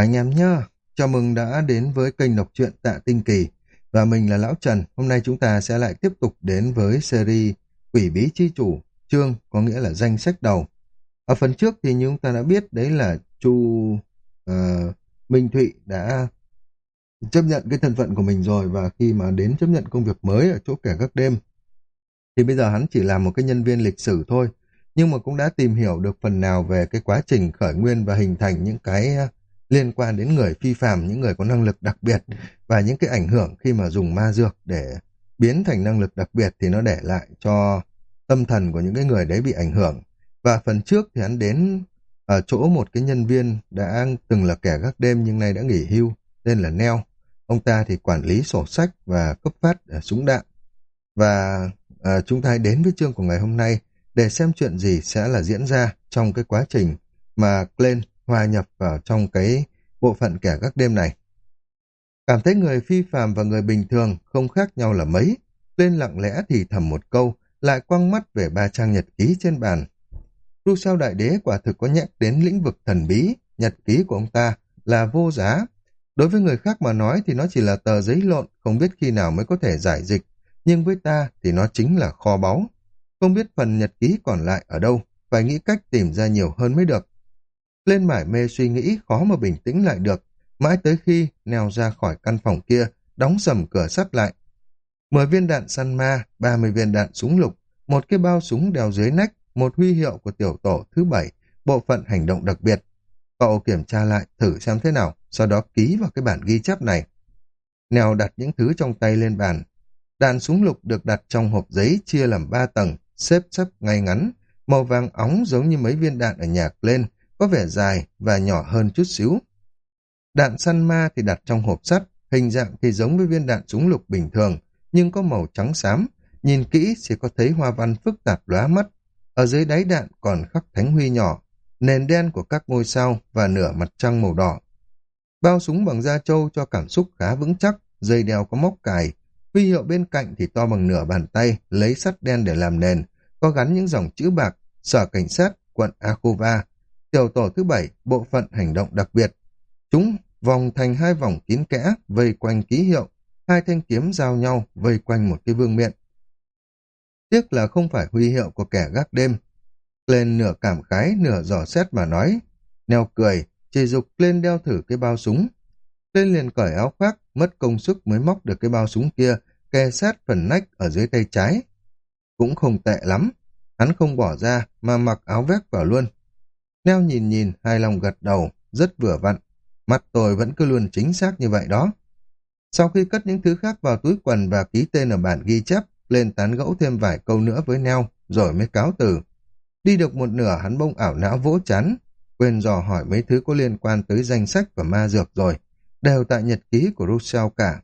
Anh em nhá, chào mừng đã đến với kênh đọc truyện Tạ Tinh Kỳ. Và mình là Lão Trần, hôm nay chúng ta sẽ lại tiếp tục đến với series Quỷ Bí Chi Chủ, chương có nghĩa là danh sách đầu. Ở phần trước thì như chúng ta đã biết đấy là Chu uh, Minh Thụy đã chấp nhận cái thân phận của mình rồi và khi mà đến chấp nhận công việc mới ở chỗ kẻ các đêm thì bây giờ hắn chỉ là một cái nhân viên lịch sử thôi nhưng mà cũng đã tìm hiểu được phần nào về cái quá trình khởi nguyên và hình thành những cái liên quan đến người phi phàm, những người có năng lực đặc biệt và những cái ảnh hưởng khi mà dùng ma dược để biến thành năng lực đặc biệt thì nó để lại cho tâm thần của những cái người đấy bị ảnh hưởng. Và phần trước thì hắn đến ở chỗ một cái nhân viên đã từng là kẻ gác đêm nhưng nay đã nghỉ hưu, tên là Neo. Ông ta thì quản lý sổ sách và cấp phát ờ, súng đạn. Và à, chúng ta hãy đến với chương của ngày hôm nay để xem chuyện gì sẽ là diễn ra trong cái quá trình mà Glenn hòa nhập vào trong cái bộ phận kẻ gác đêm này. Cảm thấy người phi phàm và người bình thường không khác nhau là mấy, lên lặng lẽ thì thầm một câu, lại quăng mắt về ba trang nhật ký trên bàn. Tu sao đại đế quả thực có nhắc đến lĩnh vực thần bí, nhật ký của ông ta là vô giá. Đối với người khác mà nói thì nó chỉ là tờ giấy lộn, không biết khi nào mới có thể giải dịch, nhưng với ta thì nó chính là kho báu. Không biết phần nhật ký còn lại ở đâu, phải nghĩ cách tìm ra nhiều hơn mới được. Lên mải mê suy nghĩ khó mà bình tĩnh lại được, mãi tới khi neo ra khỏi căn phòng kia, đóng sầm cửa sắt lại. Mười viên đạn săn ma, ba mươi viên đạn súng lục, một cái bao súng đeo dưới nách, một huy hiệu của tiểu tổ thứ bảy, bộ phận hành động đặc biệt. Cậu kiểm tra lại, thử xem thế nào, sau đó ký vào cái bản ghi chép này. Nèo đặt những thứ trong tay lên bàn. Đạn súng lục được đặt trong hộp giấy chia làm ba tầng, xếp xếp ngay ngắn, màu vàng óng giống như mấy viên đạn ở nhà lên, có vẻ dài và nhỏ hơn chút xíu. Đạn săn ma thì đặt trong hộp sắt, hình dạng thì giống với viên đạn súng lục bình thường, nhưng có màu trắng xám, nhìn kỹ sẽ có thấy hoa văn phức tạp lóa mắt. Ở dưới đáy đạn còn khắc thánh huy nhỏ, nền đen của các ngôi sao và nửa mặt trăng màu đỏ. Bao súng bằng da trâu cho cảm xúc khá vững chắc, dây đeo có móc cài, huy hiệu bên cạnh thì to bằng nửa bàn tay, lấy sắt đen để làm nền, có gắn những dòng chữ bạc, sở cảnh sát, quận Akova, tiểu tổ thứ bảy, bộ phận hành động đặc biệt. Chúng vòng thành hai vòng kín kẽ, vây quanh ký hiệu, hai thanh kiếm giao nhau, vây quanh một cái vương miện. Tiếc là không phải huy hiệu của kẻ gác đêm. Lên nửa cảm khái, nửa dò xét mà nói. Neo cười, chỉ dục lên đeo thử cái bao súng. Lên liền cởi áo khoác, mất công sức mới móc được cái bao súng kia, kè sát phần nách ở dưới tay trái. Cũng không tệ lắm. Hắn không bỏ ra, mà mặc áo vest vào luôn. Neo nhìn nhìn, hài lòng gật đầu, rất vừa vặn. Mặt tôi vẫn cứ luôn chính xác như vậy đó. Sau khi cất những thứ khác vào túi quần và ký tên ở bản ghi chép, lên tán gẫu thêm vài câu nữa với Neo, rồi mới cáo từ. Đi được một nửa hắn bông ảo não vỗ chán, quên dò hỏi mấy thứ có liên quan tới danh sách và ma dược rồi, đều tại nhật ký của Rousseau cả.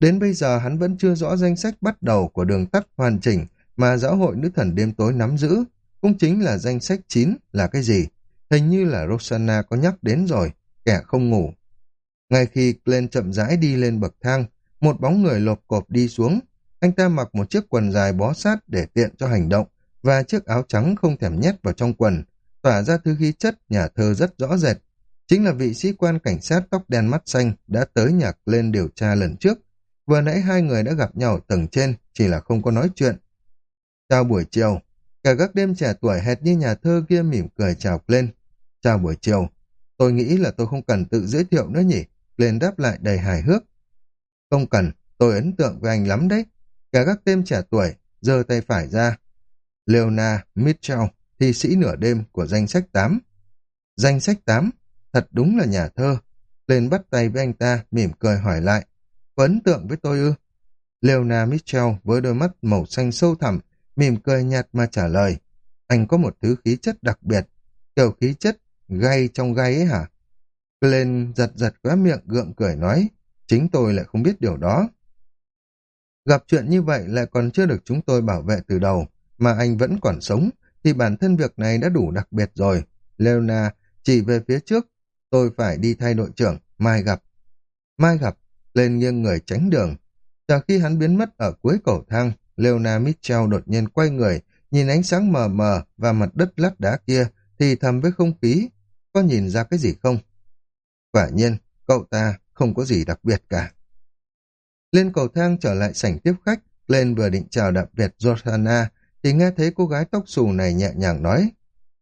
Đến bây giờ hắn vẫn chưa rõ danh sách bắt đầu của đường tắt hoàn chỉnh mà giáo hội nữ thần đêm tối nắm giữ, cũng chính là danh sách 9 là cái gì. Hình như là Rosanna có nhắc đến rồi, kẻ không ngủ. Ngay khi Glenn chậm rãi đi lên bậc thang, một bóng người lộp cộp đi xuống. Anh ta mặc một chiếc quần dài bó sát để tiện cho hành động và chiếc áo trắng không thèm nhét vào trong quần, tỏa ra thứ khí chất nhà thơ rất rõ rệt. Chính là vị sĩ quan cảnh sát tóc đen mắt xanh đã tới nhà Glenn điều tra lần trước. Vừa nãy hai người đã gặp nhau ở tầng trên, chỉ là không có nói chuyện. Chào buổi chiều, cả gác đêm trẻ tuổi hệt như nhà thơ kia mỉm cười chào lên. Chào buổi chiều, tôi nghĩ là tôi không cần tự giới thiệu nữa nhỉ, lên đáp lại đầy hài hước. Không cần, tôi ấn tượng với anh lắm đấy. Cả các tên trẻ tuổi, giơ tay phải ra. Leona Mitchell, thi sĩ nửa đêm của danh sách 8. Danh sách 8, thật đúng là nhà thơ. Lên bắt tay với anh ta, mỉm cười hỏi lại. Có ấn tượng với tôi ư? Leona Mitchell với đôi mắt màu xanh sâu thẳm, mỉm cười nhạt mà trả lời. Anh có một thứ khí chất đặc biệt, kiểu khí chất gay trong gay ấy hả? Glenn giật giật khóe miệng gượng cười nói, chính tôi lại không biết điều đó. Gặp chuyện như vậy lại còn chưa được chúng tôi bảo vệ từ đầu, mà anh vẫn còn sống, thì bản thân việc này đã đủ đặc biệt rồi. Leona chỉ về phía trước, tôi phải đi thay đội trưởng, mai gặp. Mai gặp, lên nghiêng người tránh đường. Chờ khi hắn biến mất ở cuối cầu thang, Leona Mitchell đột nhiên quay người, nhìn ánh sáng mờ mờ và mặt đất lát đá kia, thì thầm với không khí, có nhìn ra cái gì không? Quả nhiên, cậu ta không có gì đặc biệt cả. Lên cầu thang trở lại sảnh tiếp khách, lên vừa định chào đặc biệt Jordana, thì nghe thấy cô gái tóc xù này nhẹ nhàng nói.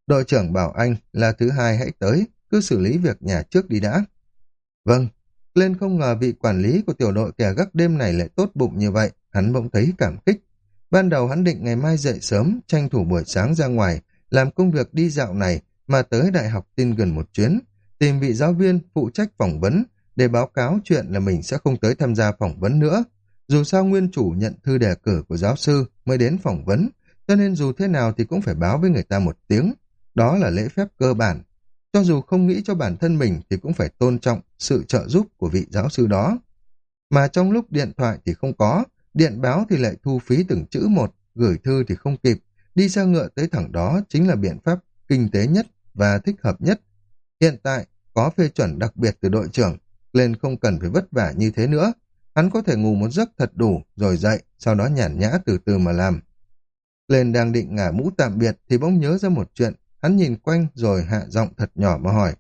Đội trưởng bảo anh là thứ hai hãy tới, cứ xử lý việc nhà trước đi đã. Vâng, lên không ngờ vị quản lý của tiểu đội kẻ gác đêm này lại tốt bụng như vậy, hắn bỗng thấy cảm kích. Ban đầu hắn định ngày mai dậy sớm, tranh thủ buổi sáng ra ngoài, làm công việc đi dạo này mà tới Đại học tin gần một chuyến, tìm vị giáo viên phụ trách phỏng vấn để báo cáo chuyện là mình sẽ không tới tham gia phỏng vấn nữa. Dù sao nguyên chủ nhận thư đề cử của giáo sư mới đến phỏng vấn, cho nên dù thế nào thì cũng phải báo với người ta một tiếng. Đó là lễ phép cơ bản. Cho dù không nghĩ cho bản thân mình thì cũng phải tôn trọng sự trợ giúp của vị giáo sư đó. Mà trong lúc điện thoại thì không có, điện báo thì lại thu phí từng chữ một, gửi thư thì không kịp, đi xe ngựa tới thẳng đó chính là biện pháp kinh tế nhất và thích hợp nhất. Hiện tại, có phê chuẩn đặc biệt từ đội trưởng, lên không cần phải vất vả như thế nữa. Hắn có thể ngủ một giấc thật đủ, rồi dậy, sau đó nhàn nhã từ từ mà làm. Lên đang định ngả mũ tạm biệt thì bỗng nhớ ra một chuyện, hắn nhìn quanh rồi hạ giọng thật nhỏ mà hỏi.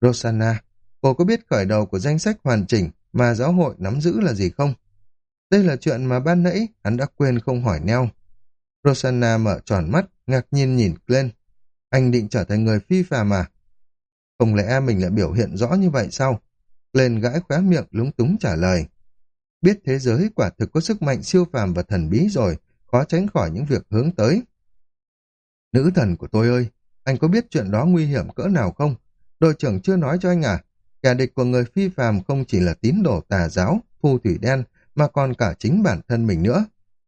Rosanna, cô có biết khởi đầu của danh sách hoàn chỉnh mà giáo hội nắm giữ là gì không? Đây là chuyện mà ban nãy hắn đã quên không hỏi neo. Rosanna mở tròn mắt, ngạc nhiên nhìn lên. Anh định trở thành người phi phàm à? Không lẽ mình lại biểu hiện rõ như vậy sao? Lên gãi khóe miệng lúng túng trả lời. Biết thế giới quả thực có sức mạnh siêu phàm và thần bí rồi, khó tránh khỏi những việc hướng tới. Nữ thần của tôi ơi, anh có biết chuyện đó nguy hiểm cỡ nào không? Đội trưởng chưa nói cho anh à? Kẻ địch của người phi phàm không chỉ là tín đồ tà giáo, phù thủy đen, mà còn cả chính bản thân mình nữa.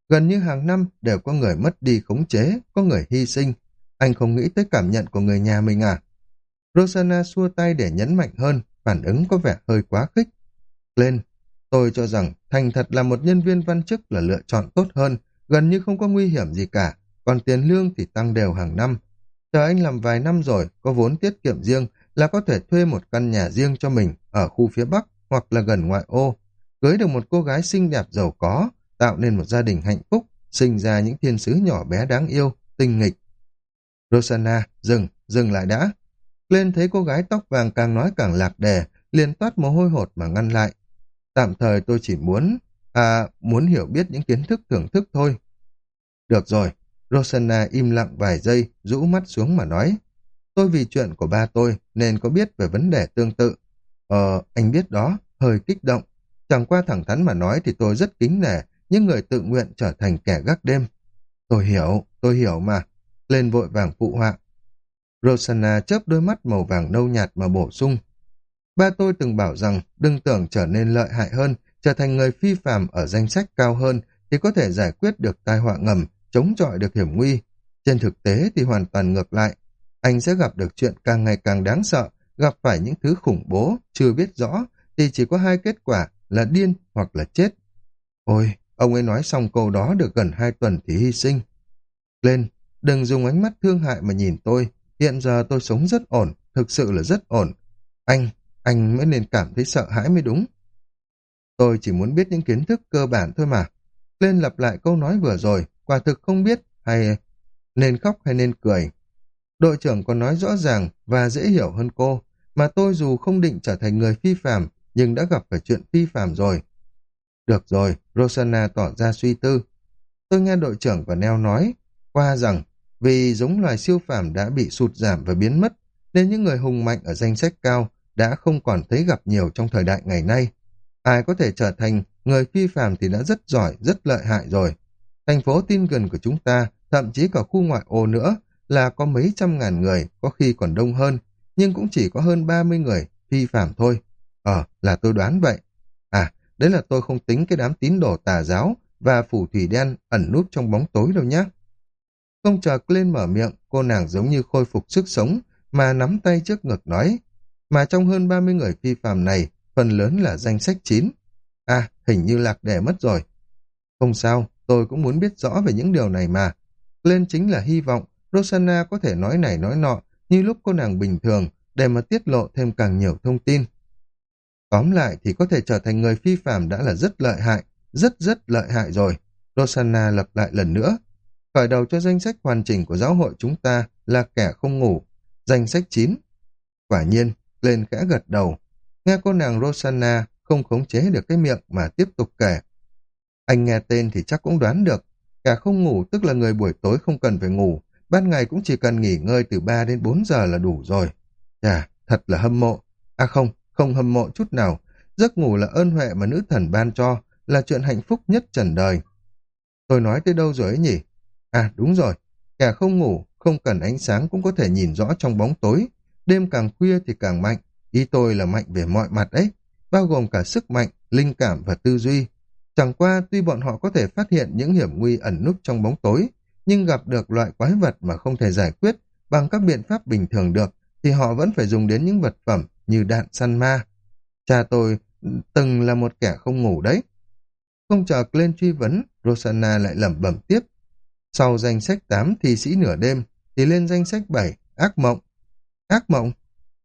Gần như hàng năm đều có người mất đi khống chế, có người hy sinh. Anh không nghĩ tới cảm nhận của người nhà mình à? Rosanna xua tay để nhấn mạnh hơn, phản ứng có vẻ hơi quá khích. Lên, tôi cho rằng thành thật là một nhân viên văn chức là lựa chọn tốt hơn, gần như không có nguy hiểm gì cả, còn tiền lương thì tăng đều hàng năm. Chờ anh làm vài năm rồi, có vốn tiết kiệm riêng là có thể thuê một căn nhà riêng cho mình ở khu phía Bắc hoặc là gần ngoại ô, cưới được một cô gái xinh đẹp giàu có, tạo nên một gia đình hạnh phúc, sinh ra những thiên sứ nhỏ bé đáng yêu, tinh nghịch. Rosanna, dừng, dừng lại đã. Lên thấy cô gái tóc vàng càng nói càng lạc đề, liền toát mồ hôi hột mà ngăn lại. Tạm thời tôi chỉ muốn, à, muốn hiểu biết những kiến thức thưởng thức thôi. Được rồi, Rosanna im lặng vài giây, rũ mắt xuống mà nói. Tôi vì chuyện của ba tôi nên có biết về vấn đề tương tự. Ờ, anh biết đó, hơi kích động. Chẳng qua thẳng thắn mà nói thì tôi rất kính nể những người tự nguyện trở thành kẻ gác đêm. Tôi hiểu, tôi hiểu mà. Lên vội vàng phụ họa. Rosanna chớp đôi mắt màu vàng nâu nhạt mà bổ sung. Ba tôi từng bảo rằng đừng tưởng trở nên lợi hại hơn, trở thành người phi phàm ở danh sách cao hơn thì có thể giải quyết được tai họa ngầm, chống chọi được hiểm nguy. Trên thực tế thì hoàn toàn ngược lại. Anh sẽ gặp được chuyện càng ngày càng đáng sợ, gặp phải những thứ khủng bố, chưa biết rõ, thì chỉ có hai kết quả là điên hoặc là chết. Ôi, ông ấy nói xong câu đó được gần hai tuần thì hy sinh. Lên, đừng dùng ánh mắt thương hại mà nhìn tôi, hiện giờ tôi sống rất ổn, thực sự là rất ổn. Anh, anh mới nên cảm thấy sợ hãi mới đúng. Tôi chỉ muốn biết những kiến thức cơ bản thôi mà. Lên lặp lại câu nói vừa rồi, quả thực không biết hay nên khóc hay nên cười. Đội trưởng còn nói rõ ràng và dễ hiểu hơn cô, mà tôi dù không định trở thành người phi phạm, nhưng đã gặp phải chuyện phi phạm rồi. Được rồi, Rosanna tỏ ra suy tư. Tôi nghe đội trưởng và Neo nói qua rằng vì giống loài siêu phàm đã bị sụt giảm và biến mất, nên những người hùng mạnh ở danh sách cao đã không còn thấy gặp nhiều trong thời đại ngày nay. Ai có thể trở thành người phi phàm thì đã rất giỏi, rất lợi hại rồi. Thành phố tin gần của chúng ta, thậm chí cả khu ngoại ô nữa, là có mấy trăm ngàn người, có khi còn đông hơn, nhưng cũng chỉ có hơn 30 người phi phàm thôi. Ờ, là tôi đoán vậy. À, đấy là tôi không tính cái đám tín đồ tà giáo và phủ thủy đen ẩn núp trong bóng tối đâu nhé. Không chờ lên mở miệng, cô nàng giống như khôi phục sức sống, mà nắm tay trước ngực nói. Mà trong hơn 30 người phi phàm này, phần lớn là danh sách chín. À, hình như lạc đề mất rồi. Không sao, tôi cũng muốn biết rõ về những điều này mà. Lên chính là hy vọng Rosanna có thể nói này nói nọ như lúc cô nàng bình thường để mà tiết lộ thêm càng nhiều thông tin. Tóm lại thì có thể trở thành người phi phạm đã là rất lợi hại, rất rất lợi hại rồi. Rosanna lặp lại lần nữa. Khởi đầu cho danh sách hoàn chỉnh của giáo hội chúng ta là kẻ không ngủ. Danh sách 9. Quả nhiên, lên khẽ gật đầu. Nghe cô nàng Rosanna không khống chế được cái miệng mà tiếp tục kể. Anh nghe tên thì chắc cũng đoán được. Cả không ngủ tức là người buổi tối không cần phải ngủ, ban ngày cũng chỉ cần nghỉ ngơi từ 3 đến 4 giờ là đủ rồi. Chà, thật là hâm mộ. À không, không hâm mộ chút nào. Giấc ngủ là ơn huệ mà nữ thần ban cho, là chuyện hạnh phúc nhất trần đời. Tôi nói tới đâu rồi ấy nhỉ? À đúng rồi, kẻ không ngủ, không cần ánh sáng cũng có thể nhìn rõ trong bóng tối. Đêm càng khuya thì càng mạnh. Ý tôi là mạnh về mọi mặt ấy, bao gồm cả sức mạnh, linh cảm và tư duy. Chẳng qua tuy bọn họ có thể phát hiện những hiểm nguy ẩn núp trong bóng tối, nhưng gặp được loại quái vật mà không thể giải quyết bằng các biện pháp bình thường được, thì họ vẫn phải dùng đến những vật phẩm như đạn săn ma. Cha tôi ừ, từng là một kẻ không ngủ đấy. Không chờ lên truy vấn, Rosanna lại lẩm bẩm tiếp. Sau danh sách 8 thi sĩ nửa đêm, thì lên danh sách 7, ác mộng. Ác mộng?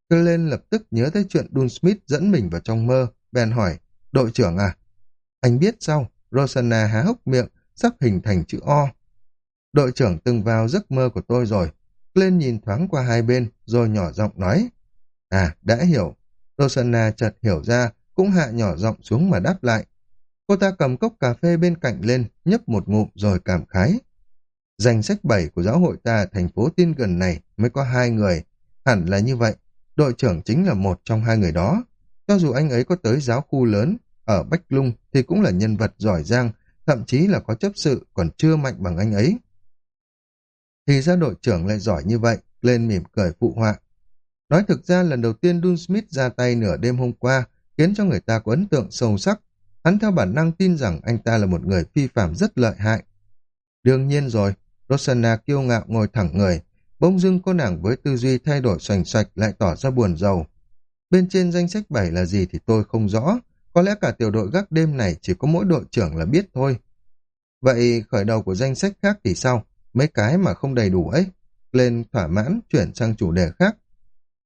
Glenn lập tức nhớ tới chuyện Dun Smith dẫn mình vào trong mơ, bèn hỏi, đội trưởng à? Anh biết sao? Rosanna há hốc miệng, sắp hình thành chữ O. Đội trưởng từng vào giấc mơ của tôi rồi. Glenn nhìn thoáng qua hai bên, rồi nhỏ giọng nói. À, đã hiểu. Rosanna chợt hiểu ra, cũng hạ nhỏ giọng xuống mà đáp lại. Cô ta cầm cốc cà phê bên cạnh lên, nhấp một ngụm rồi cảm khái. Danh sách 7 của giáo hội ta thành phố tin gần này mới có hai người. Hẳn là như vậy. Đội trưởng chính là một trong hai người đó. Cho dù anh ấy có tới giáo khu lớn ở Bách Lung thì cũng là nhân vật giỏi giang, thậm chí là có chấp sự còn chưa mạnh bằng anh ấy. Thì ra đội trưởng lại giỏi như vậy, lên mỉm cười phụ họa. Nói thực ra lần đầu tiên Dun Smith ra tay nửa đêm hôm qua khiến cho người ta có ấn tượng sâu sắc. Hắn theo bản năng tin rằng anh ta là một người phi phạm rất lợi hại. Đương nhiên rồi, Rosanna kiêu ngạo ngồi thẳng người, bỗng dưng cô nàng với tư duy thay đổi xoành xoạch lại tỏ ra buồn rầu. Bên trên danh sách bảy là gì thì tôi không rõ, có lẽ cả tiểu đội gác đêm này chỉ có mỗi đội trưởng là biết thôi. Vậy khởi đầu của danh sách khác thì sao? Mấy cái mà không đầy đủ ấy. Lên thỏa mãn chuyển sang chủ đề khác.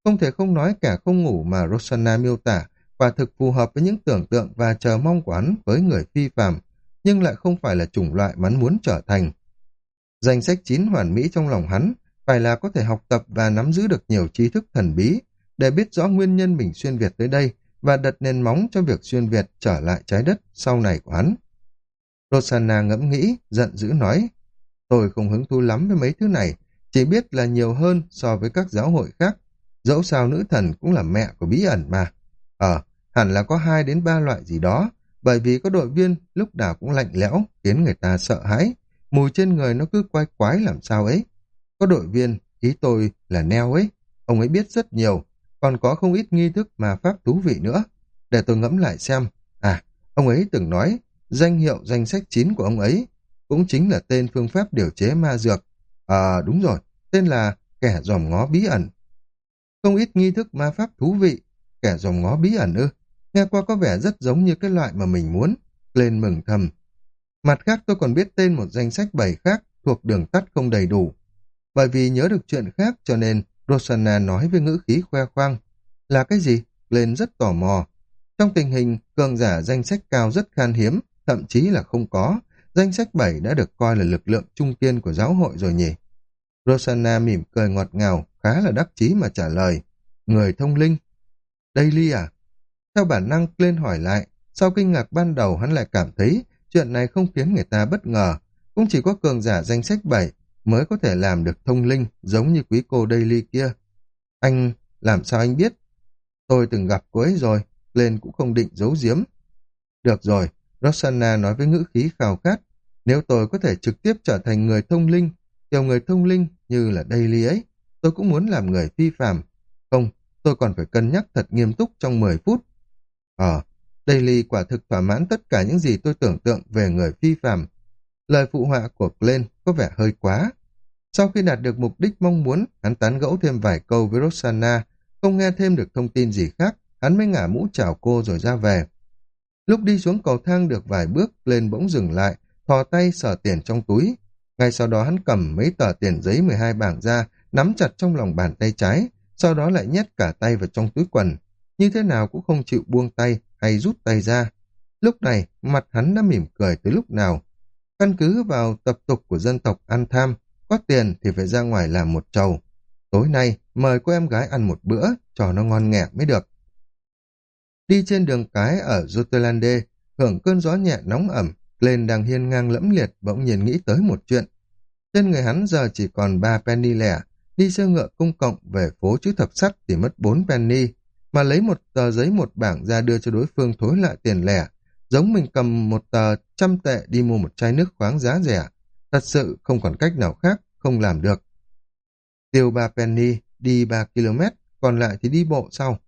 Không thể không nói cả không ngủ mà Rosanna miêu tả quả thực phù hợp với những tưởng tượng và chờ mong của hắn với người phi phàm, nhưng lại không phải là chủng loại mà hắn muốn trở thành. Danh sách chín hoàn mỹ trong lòng hắn phải là có thể học tập và nắm giữ được nhiều trí thức thần bí để biết rõ nguyên nhân mình xuyên Việt tới đây và đặt nền móng cho việc xuyên Việt trở lại trái đất sau này của hắn. Rosanna ngẫm nghĩ, giận dữ nói, tôi không hứng thú lắm với mấy thứ này, chỉ biết là nhiều hơn so với các giáo hội khác. Dẫu sao nữ thần cũng là mẹ của bí ẩn mà. Ờ, hẳn là có hai đến ba loại gì đó, bởi vì có đội viên lúc nào cũng lạnh lẽo, khiến người ta sợ hãi. Mùi trên người nó cứ quái quái làm sao ấy. Có đội viên, ý tôi là neo ấy, ông ấy biết rất nhiều, còn có không ít nghi thức mà pháp thú vị nữa. Để tôi ngẫm lại xem. À, ông ấy từng nói, danh hiệu danh sách chín của ông ấy cũng chính là tên phương pháp điều chế ma dược. À, đúng rồi, tên là kẻ dòm ngó bí ẩn. Không ít nghi thức ma pháp thú vị, kẻ dòm ngó bí ẩn ư. Nghe qua có vẻ rất giống như cái loại mà mình muốn. Lên mừng thầm. Mặt khác tôi còn biết tên một danh sách bảy khác thuộc đường tắt không đầy đủ. Bởi vì nhớ được chuyện khác cho nên Rosanna nói với ngữ khí khoe khoang. Là cái gì? Lên rất tò mò. Trong tình hình cường giả danh sách cao rất khan hiếm, thậm chí là không có, danh sách bảy đã được coi là lực lượng trung kiên của giáo hội rồi nhỉ. Rosanna mỉm cười ngọt ngào, khá là đắc chí mà trả lời. Người thông linh. Daily à? Theo bản năng lên hỏi lại, sau kinh ngạc ban đầu hắn lại cảm thấy chuyện này không khiến người ta bất ngờ. Cũng chỉ có cường giả danh sách 7 mới có thể làm được thông linh giống như quý cô Daily kia. Anh, làm sao anh biết? Tôi từng gặp cô ấy rồi, lên cũng không định giấu giếm. Được rồi, Rosanna nói với ngữ khí khao khát, nếu tôi có thể trực tiếp trở thành người thông linh, kiểu người thông linh như là Daily ấy, tôi cũng muốn làm người phi phạm. Không, tôi còn phải cân nhắc thật nghiêm túc trong 10 phút. Ờ, Daily quả thực thỏa mãn tất cả những gì tôi tưởng tượng về người phi phạm. Lời phụ họa của Glenn có vẻ hơi quá. Sau khi đạt được mục đích mong muốn, hắn tán gẫu thêm vài câu với Rosanna, không nghe thêm được thông tin gì khác, hắn mới ngả mũ chào cô rồi ra về. Lúc đi xuống cầu thang được vài bước, lên bỗng dừng lại, thò tay sờ tiền trong túi. Ngay sau đó hắn cầm mấy tờ tiền giấy 12 bảng ra, nắm chặt trong lòng bàn tay trái, sau đó lại nhét cả tay vào trong túi quần. Như thế nào cũng không chịu buông tay hay rút tay ra. Lúc này, mặt hắn đã mỉm cười tới lúc nào. Căn cứ vào tập tục của dân tộc ăn tham, có tiền thì phải ra ngoài làm một trầu. Tối nay, mời cô em gái ăn một bữa, cho nó ngon nghẹ mới được. Đi trên đường cái ở Jotelande, hưởng cơn gió nhẹ nóng ẩm, lên đang hiên ngang lẫm liệt bỗng nhiên nghĩ tới một chuyện. Trên người hắn giờ chỉ còn ba penny lẻ, đi xe ngựa công cộng về phố chữ thập sắt thì mất bốn penny, mà lấy một tờ giấy một bảng ra đưa cho đối phương thối lại tiền lẻ, giống mình cầm một tờ trăm tệ đi mua một chai nước khoáng giá rẻ. Thật sự không còn cách nào khác, không làm được. Tiêu ba penny, đi ba km, còn lại thì đi bộ sau.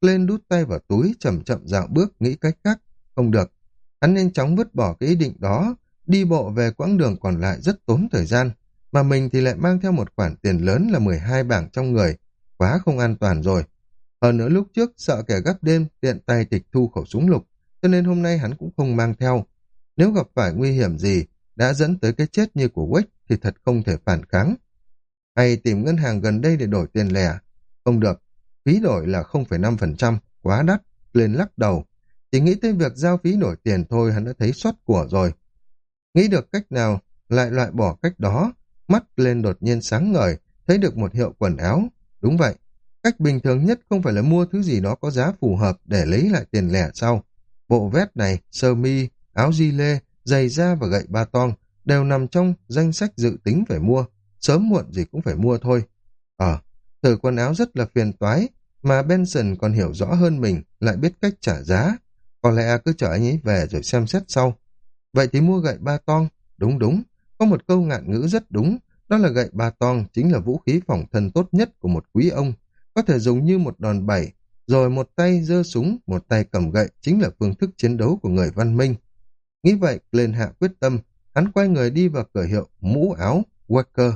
Lên đút tay vào túi, chậm chậm dạo bước, nghĩ cách khác. Không được. Hắn nhanh chóng vứt bỏ cái ý định đó, đi bộ về quãng đường còn lại rất tốn thời gian. Mà mình thì lại mang theo một khoản tiền lớn là 12 bảng trong người. Quá không an toàn rồi. Hơn nữa lúc trước sợ kẻ gấp đêm tiện tay tịch thu khẩu súng lục, cho nên hôm nay hắn cũng không mang theo. Nếu gặp phải nguy hiểm gì, đã dẫn tới cái chết như của Wick thì thật không thể phản kháng. Hay tìm ngân hàng gần đây để đổi tiền lẻ. Không được, phí đổi là 0,5%, quá đắt, lên lắc đầu. Chỉ nghĩ tới việc giao phí đổi tiền thôi hắn đã thấy xuất của rồi. Nghĩ được cách nào, lại loại bỏ cách đó, mắt lên đột nhiên sáng ngời, thấy được một hiệu quần áo. Đúng vậy, cách bình thường nhất không phải là mua thứ gì đó có giá phù hợp để lấy lại tiền lẻ sau. Bộ vest này, sơ mi, áo di lê, giày da và gậy ba tong đều nằm trong danh sách dự tính phải mua. Sớm muộn gì cũng phải mua thôi. Ờ, thử quần áo rất là phiền toái, mà Benson còn hiểu rõ hơn mình, lại biết cách trả giá. Có lẽ cứ chở anh ấy về rồi xem xét sau. Vậy thì mua gậy ba tong, đúng đúng. Có một câu ngạn ngữ rất đúng, đó là gậy ba tong chính là vũ khí phòng thân tốt nhất của một quý ông. Có thể dùng như một đòn bẩy, rồi một tay giơ súng, một tay cầm gậy chính là phương thức chiến đấu của người văn minh. Nghĩ vậy, lên hạ quyết tâm, hắn quay người đi vào cửa hiệu mũ áo Walker.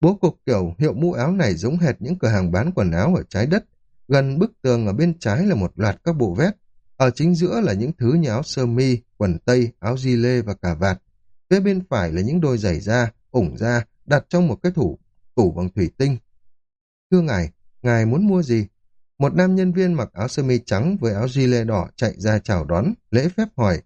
Bố cục kiểu hiệu mũ áo này giống hệt những cửa hàng bán quần áo ở trái đất. Gần bức tường ở bên trái là một loạt các bộ vest. Ở chính giữa là những thứ như áo sơ mi, quần tây, áo di lê và cà vạt. Phía bên phải là những đôi giày da, ủng da, đặt trong một cái thủ, tủ bằng thủy tinh. Thưa ngài, ngài muốn mua gì? Một nam nhân viên mặc áo sơ mi trắng với áo di lê đỏ chạy ra chào đón, lễ phép hỏi.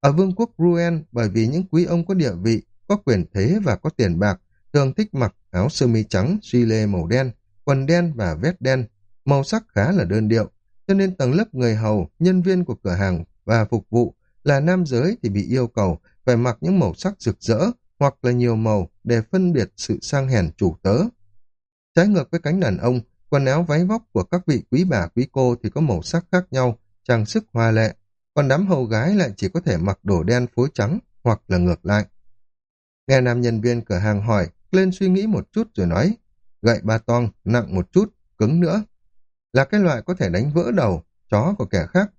Ở vương quốc Ruen, bởi vì những quý ông có địa vị, có quyền thế và có tiền bạc, thường thích mặc áo sơ mi trắng, di lê màu đen, quần đen và vest đen, màu sắc khá là đơn điệu, cho nên tầng lớp người hầu, nhân viên của cửa hàng và phục vụ là nam giới thì bị yêu cầu phải mặc những màu sắc rực rỡ hoặc là nhiều màu để phân biệt sự sang hèn chủ tớ. Trái ngược với cánh đàn ông, quần áo váy vóc của các vị quý bà quý cô thì có màu sắc khác nhau, trang sức hoa lệ, còn đám hầu gái lại chỉ có thể mặc đồ đen phối trắng hoặc là ngược lại. Nghe nam nhân viên cửa hàng hỏi, lên suy nghĩ một chút rồi nói, gậy ba tong, nặng một chút, cứng nữa. Là cái loại có thể đánh vỡ đầu, chó của kẻ khác.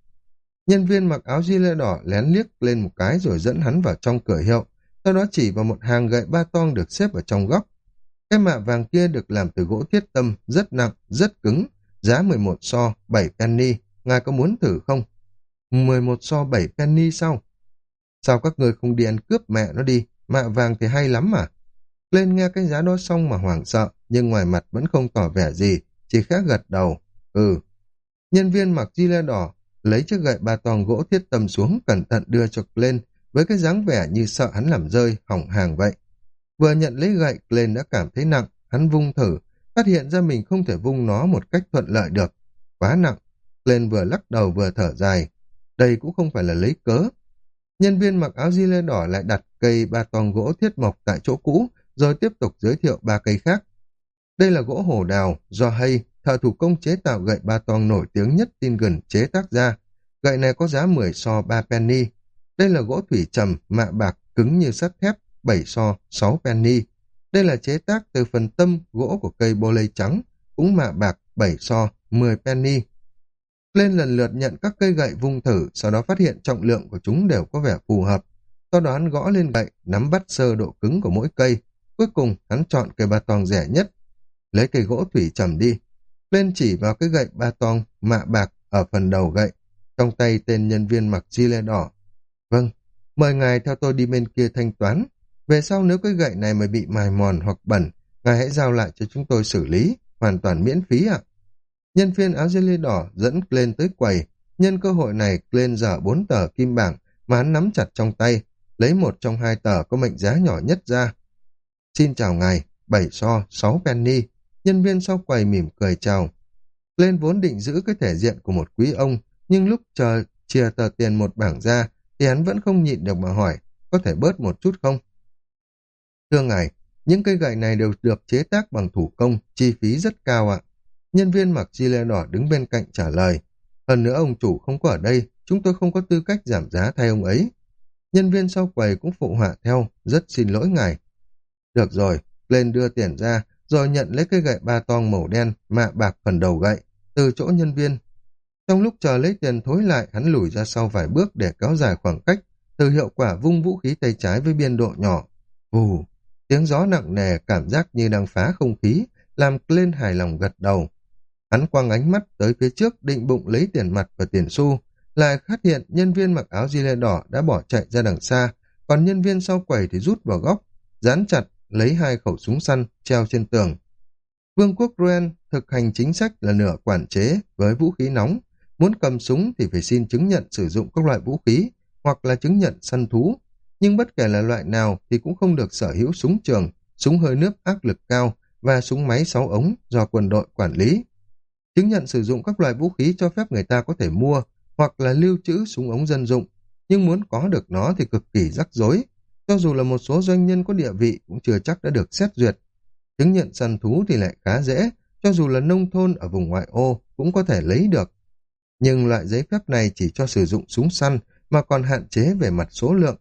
Nhân viên mặc áo di lê đỏ lén liếc lên một cái rồi dẫn hắn vào trong cửa hiệu, sau đó chỉ vào một hàng gậy ba tong được xếp ở trong góc. Cái mạ vàng kia được làm từ gỗ thiết tâm, rất nặng, rất cứng, giá 11 so, 7 penny, ngài có muốn thử không? 11 so 7 penny sao? Sao các người không đi ăn cướp mẹ nó đi, mạ vàng thì hay lắm mà. Lên nghe cái giá đó xong mà hoảng sợ, nhưng ngoài mặt vẫn không tỏ vẻ gì, chỉ khẽ gật đầu. Ừ. Nhân viên mặc di lê đỏ, lấy chiếc gậy ba tòng gỗ thiết tâm xuống cẩn thận đưa cho lên, với cái dáng vẻ như sợ hắn làm rơi, hỏng hàng vậy. Vừa nhận lấy gậy, lên đã cảm thấy nặng, hắn vung thử, phát hiện ra mình không thể vung nó một cách thuận lợi được. Quá nặng. Lên vừa lắc đầu vừa thở dài. Đây cũng không phải là lấy cớ. Nhân viên mặc áo di lê đỏ lại đặt cây ba toàn gỗ thiết mộc tại chỗ cũ, rồi tiếp tục giới thiệu ba cây khác. Đây là gỗ hổ đào, do hay, thợ thủ công chế tạo gậy ba tong nổi tiếng nhất tin gần chế tác ra. Gậy này có giá 10 so 3 penny. Đây là gỗ thủy trầm, mạ bạc, cứng như sắt thép, 7 so 6 penny. Đây là chế tác từ phần tâm gỗ của cây bô lây trắng, cũng mạ bạc 7 so 10 penny. Lên lần lượt nhận các cây gậy vung thử, sau đó phát hiện trọng lượng của chúng đều có vẻ phù hợp. Sau đó hắn gõ lên gậy, nắm bắt sơ độ cứng của mỗi cây. Cuối cùng, hắn chọn cây ba tong rẻ nhất. Lấy cây gỗ thủy trầm đi. Lên chỉ vào cái gậy ba tong, mạ bạc ở phần đầu gậy. Trong tay tên nhân viên mặc chi lê đỏ. Vâng, mời ngài theo tôi đi bên kia thanh toán. Về sau nếu cái gậy này mà bị mài mòn hoặc bẩn, ngài hãy giao lại cho chúng tôi xử lý, hoàn toàn miễn phí ạ. Nhân viên áo dê lê đỏ dẫn lên tới quầy. Nhân cơ hội này, lên dở bốn tờ kim bảng mà hắn nắm chặt trong tay, lấy một trong hai tờ có mệnh giá nhỏ nhất ra. Xin chào ngài, bảy so, sáu penny. Nhân viên sau quầy mỉm cười chào. Lên vốn định giữ cái thể diện của một quý ông, nhưng lúc chờ chia tờ tiền một bảng ra thì hắn vẫn không nhịn được mà hỏi, có thể bớt một chút không? Thưa ngài, những cây gậy này đều được chế tác bằng thủ công, chi phí rất cao ạ. Nhân viên mặc chi lê đỏ đứng bên cạnh trả lời. Hơn nữa ông chủ không có ở đây, chúng tôi không có tư cách giảm giá thay ông ấy. Nhân viên sau quầy cũng phụ họa theo, rất xin lỗi ngài. Được rồi, lên đưa tiền ra, rồi nhận lấy cây gậy ba tong màu đen, mạ bạc phần đầu gậy, từ chỗ nhân viên. Trong lúc chờ lấy tiền thối lại, hắn lùi ra sau vài bước để kéo dài khoảng cách, từ hiệu quả vung vũ khí tay trái với biên độ nhỏ. Vù, tiếng gió nặng nề cảm giác như đang phá không khí, làm lên hài lòng gật đầu. Hắn quăng ánh mắt tới phía trước định bụng lấy tiền mặt và tiền xu, lại phát hiện nhân viên mặc áo di lê đỏ đã bỏ chạy ra đằng xa, còn nhân viên sau quầy thì rút vào góc, dán chặt, lấy hai khẩu súng săn treo trên tường. Vương quốc Ruen thực hành chính sách là nửa quản chế với vũ khí nóng, muốn cầm súng thì phải xin chứng nhận sử dụng các loại vũ khí hoặc là chứng nhận săn thú, nhưng bất kể là loại nào thì cũng không được sở hữu súng trường, súng hơi nước áp lực cao và súng máy 6 ống do quân đội quản lý. Chứng nhận sử dụng các loại vũ khí cho phép người ta có thể mua hoặc là lưu trữ súng ống dân dụng, nhưng muốn có được nó thì cực kỳ rắc rối. Cho dù là một số doanh nhân có địa vị cũng chưa chắc đã được xét duyệt. Chứng nhận săn thú thì lại khá dễ, cho dù là nông thôn ở vùng ngoại ô cũng có thể lấy được. Nhưng loại giấy phép này chỉ cho sử dụng súng săn mà còn hạn chế về mặt số lượng.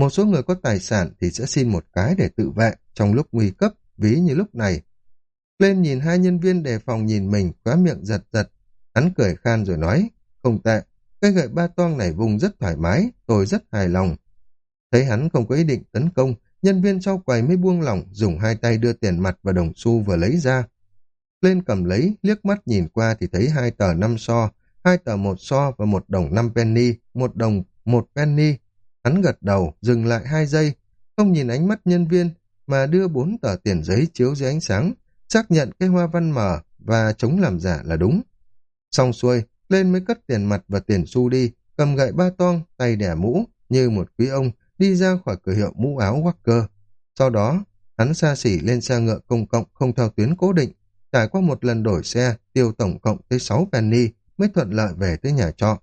Một số người có tài sản thì sẽ xin một cái để tự vệ trong lúc nguy cấp, ví như lúc này. Lên nhìn hai nhân viên đề phòng nhìn mình, quá miệng giật giật. Hắn cười khan rồi nói, không tệ, cái gậy ba toang này vùng rất thoải mái, tôi rất hài lòng. Thấy hắn không có ý định tấn công, nhân viên sau quầy mới buông lỏng, dùng hai tay đưa tiền mặt và đồng xu vừa lấy ra. Lên cầm lấy, liếc mắt nhìn qua thì thấy hai tờ năm so, hai tờ một so và một đồng năm penny, một đồng một penny. Hắn gật đầu, dừng lại hai giây, không nhìn ánh mắt nhân viên, mà đưa bốn tờ tiền giấy chiếu dưới ánh sáng, xác nhận cái hoa văn mở và chống làm giả là đúng. Xong xuôi, lên mới cất tiền mặt và tiền xu đi, cầm gậy ba toang, tay đẻ mũ, như một quý ông, đi ra khỏi cửa hiệu mũ áo Walker. Sau đó, hắn xa xỉ lên xe ngựa công cộng không theo tuyến cố định, trải qua một lần đổi xe, tiêu tổng cộng tới 6 penny mới thuận lợi về tới nhà trọ.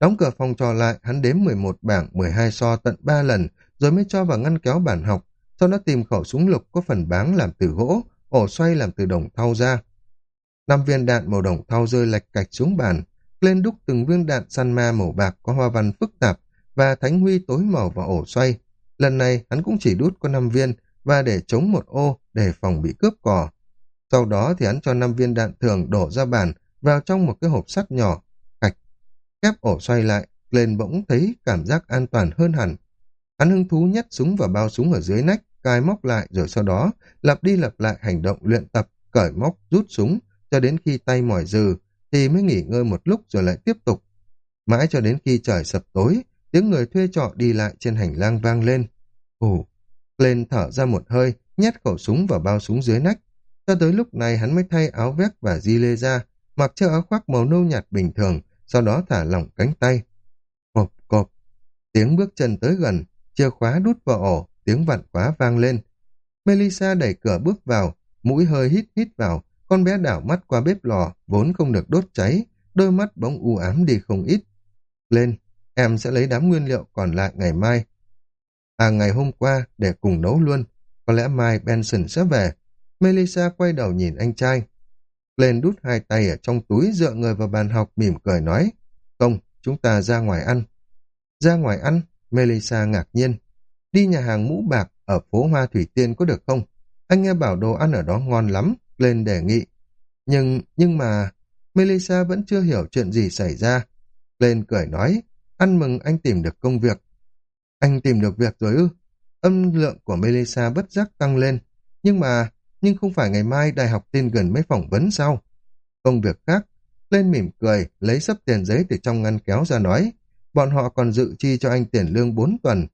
Đóng cửa phòng trò lại, hắn đếm 11 bảng, 12 so tận 3 lần, rồi mới cho vào ngăn kéo bản học, sau đó tìm khẩu súng lục có phần báng làm từ gỗ, ổ xoay làm từ đồng thau ra. Năm viên đạn màu đồng thau rơi lạch cạch xuống bàn, lên đúc từng viên đạn săn ma màu bạc có hoa văn phức tạp và thánh huy tối màu vào ổ xoay. Lần này hắn cũng chỉ đút có 5 viên và để chống một ô để phòng bị cướp cò. Sau đó thì hắn cho 5 viên đạn thường đổ ra bàn vào trong một cái hộp sắt nhỏ, khép ổ xoay lại, lên bỗng thấy cảm giác an toàn hơn hẳn. Hắn hứng thú nhét súng vào bao súng ở dưới nách, cài móc lại rồi sau đó lặp đi lặp lại hành động luyện tập, cởi móc, rút súng, cho đến khi tay mỏi dừ, thì mới nghỉ ngơi một lúc rồi lại tiếp tục. Mãi cho đến khi trời sập tối, tiếng người thuê trọ đi lại trên hành lang vang lên. Ồ, lên thở ra một hơi, nhét khẩu súng vào bao súng dưới nách. Cho tới lúc này hắn mới thay áo vest và di lê ra, mặc chiếc áo khoác màu nâu nhạt bình thường, sau đó thả lỏng cánh tay. Cộp cộp, tiếng bước chân tới gần, chìa khóa đút vào ổ, tiếng vặn khóa vang lên. Melissa đẩy cửa bước vào, mũi hơi hít hít vào, con bé đảo mắt qua bếp lò, vốn không được đốt cháy, đôi mắt bỗng u ám đi không ít. Lên, em sẽ lấy đám nguyên liệu còn lại ngày mai. À ngày hôm qua, để cùng nấu luôn. Có lẽ mai Benson sẽ về. Melissa quay đầu nhìn anh trai. Lên đút hai tay ở trong túi dựa người vào bàn học mỉm cười nói. Không, chúng ta ra ngoài ăn. Ra ngoài ăn? Melissa ngạc nhiên. Đi nhà hàng mũ bạc ở phố Hoa Thủy Tiên có được không? Anh nghe bảo đồ ăn ở đó ngon lắm, lên đề nghị. Nhưng, nhưng mà... Melissa vẫn chưa hiểu chuyện gì xảy ra. Lên cười nói, ăn mừng anh tìm được công việc. Anh tìm được việc rồi ư? Âm lượng của Melissa bất giác tăng lên. Nhưng mà, nhưng không phải ngày mai đại học tin gần mới phỏng vấn sao? Công việc khác, lên mỉm cười, lấy sấp tiền giấy từ trong ngăn kéo ra nói. Bọn họ còn dự chi cho anh tiền lương 4 tuần.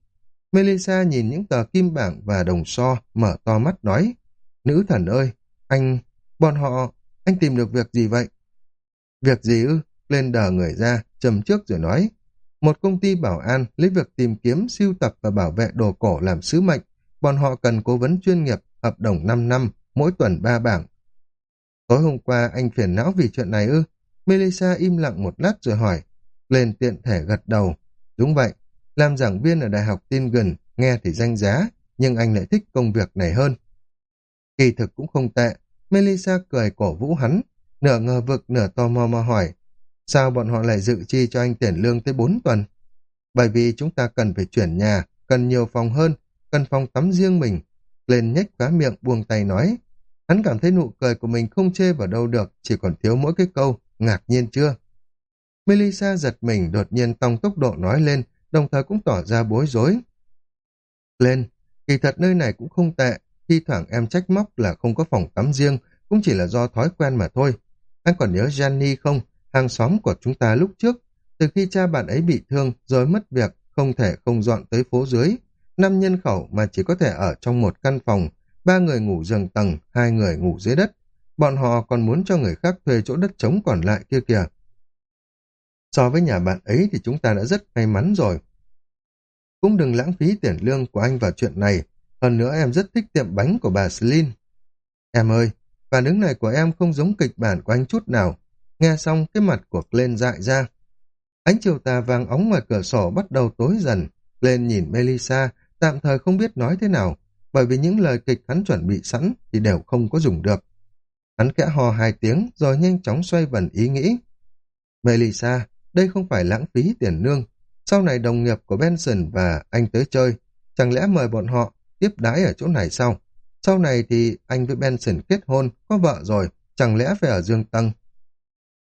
Melissa nhìn những tờ kim bảng và đồng so, mở to mắt nói. Nữ thần ơi, anh, bọn họ, anh tìm được việc gì vậy? Việc gì ư? Lên đờ người ra, chầm trước rồi nói. Một công ty bảo an lấy việc tìm kiếm, siêu tập và bảo vệ đồ cổ làm sứ mệnh. Bọn họ cần cố vấn chuyên nghiệp, hợp đồng 5 năm, mỗi tuần 3 bảng. Tối hôm qua anh phiền não vì chuyện này ư? Melissa im lặng một lát rồi hỏi, lên tiện thể gật đầu. Đúng vậy, làm giảng viên ở Đại học Tingen nghe thì danh giá, nhưng anh lại thích công việc này hơn. Kỳ thực cũng không tệ, Melissa cười cổ vũ hắn, nửa ngờ vực nửa tò mò mà hỏi, sao bọn họ lại dự chi cho anh tiền lương tới 4 tuần? Bởi vì chúng ta cần phải chuyển nhà, cần nhiều phòng hơn, cần phòng tắm riêng mình. Lên nhếch khóa miệng buông tay nói, hắn cảm thấy nụ cười của mình không chê vào đâu được, chỉ còn thiếu mỗi cái câu, ngạc nhiên chưa? Melissa giật mình đột nhiên tăng tốc độ nói lên, đồng thời cũng tỏ ra bối rối. Lên, kỳ thật nơi này cũng không tệ, thi thoảng em trách móc là không có phòng tắm riêng, cũng chỉ là do thói quen mà thôi. Anh còn nhớ Gianni không? Hàng xóm của chúng ta lúc trước, từ khi cha bạn ấy bị thương rồi mất việc, không thể không dọn tới phố dưới. Năm nhân khẩu mà chỉ có thể ở trong một căn phòng, ba người ngủ giường tầng, hai người ngủ dưới đất. Bọn họ còn muốn cho người khác thuê chỗ đất trống còn lại kia kìa. So với nhà bạn ấy thì chúng ta đã rất may mắn rồi. Cũng đừng lãng phí tiền lương của anh vào chuyện này. Hơn nữa em rất thích tiệm bánh của bà Celine. Em ơi, phản ứng này của em không giống kịch bản của anh chút nào. Nghe xong cái mặt của lên dại ra. Ánh chiều tà vàng óng ngoài cửa sổ bắt đầu tối dần. Lên nhìn Melissa, tạm thời không biết nói thế nào, bởi vì những lời kịch hắn chuẩn bị sẵn thì đều không có dùng được. Hắn kẽ hò hai tiếng rồi nhanh chóng xoay vần ý nghĩ. Melissa, đây không phải lãng phí tiền nương Sau này đồng nghiệp của Benson và anh tới chơi, chẳng lẽ mời bọn họ tiếp đái ở chỗ này sao? Sau này thì anh với Benson kết hôn, có vợ rồi, chẳng lẽ phải ở Dương Tăng?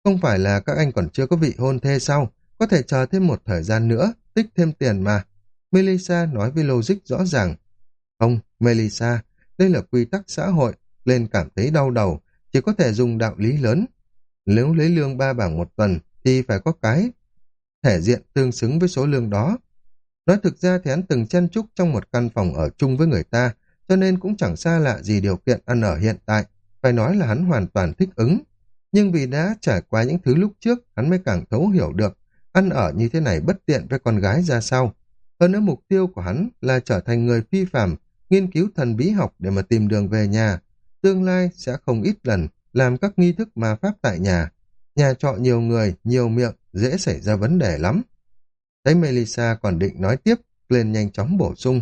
Không phải là các anh còn chưa có vị hôn thê sao? Có thể chờ thêm một thời gian nữa, tích thêm tiền mà. Melissa nói với logic rõ ràng. Không, Melissa, đây là quy tắc xã hội, lên cảm thấy đau đầu, chỉ có thể dùng đạo lý lớn. Nếu lấy lương ba bảng một tuần, thì phải có cái thể diện tương xứng với số lương đó. Nói thực ra thì hắn từng chen chúc trong một căn phòng ở chung với người ta, cho nên cũng chẳng xa lạ gì điều kiện ăn ở hiện tại, phải nói là hắn hoàn toàn thích ứng. Nhưng vì đã trải qua những thứ lúc trước, hắn mới càng thấu hiểu được, ăn ở như thế này bất tiện với con gái ra sao. Hơn nữa mục tiêu của hắn là trở thành người phi phạm, nghiên cứu thần bí học để mà tìm đường về nhà. Tương lai sẽ không ít lần làm các nghi thức ma pháp tại nhà, Nhà trọ nhiều người, nhiều miệng, dễ xảy ra vấn đề lắm. Thấy Melissa còn định nói tiếp, lên nhanh chóng bổ sung.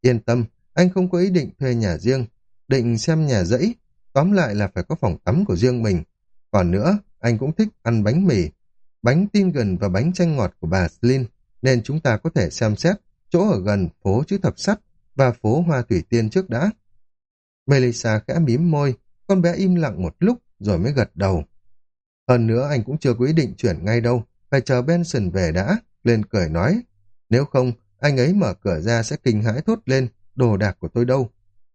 Yên tâm, anh không có ý định thuê nhà riêng, định xem nhà dãy, tóm lại là phải có phòng tắm của riêng mình. Còn nữa, anh cũng thích ăn bánh mì, bánh tin gần và bánh chanh ngọt của bà Slin, nên chúng ta có thể xem xét chỗ ở gần phố chữ thập sắt và phố hoa thủy tiên trước đã. Melissa khẽ mím môi, con bé im lặng một lúc rồi mới gật đầu. Hơn nữa anh cũng chưa có ý định chuyển ngay đâu, phải chờ Benson về đã, lên cười nói. Nếu không, anh ấy mở cửa ra sẽ kinh hãi thốt lên, đồ đạc của tôi đâu?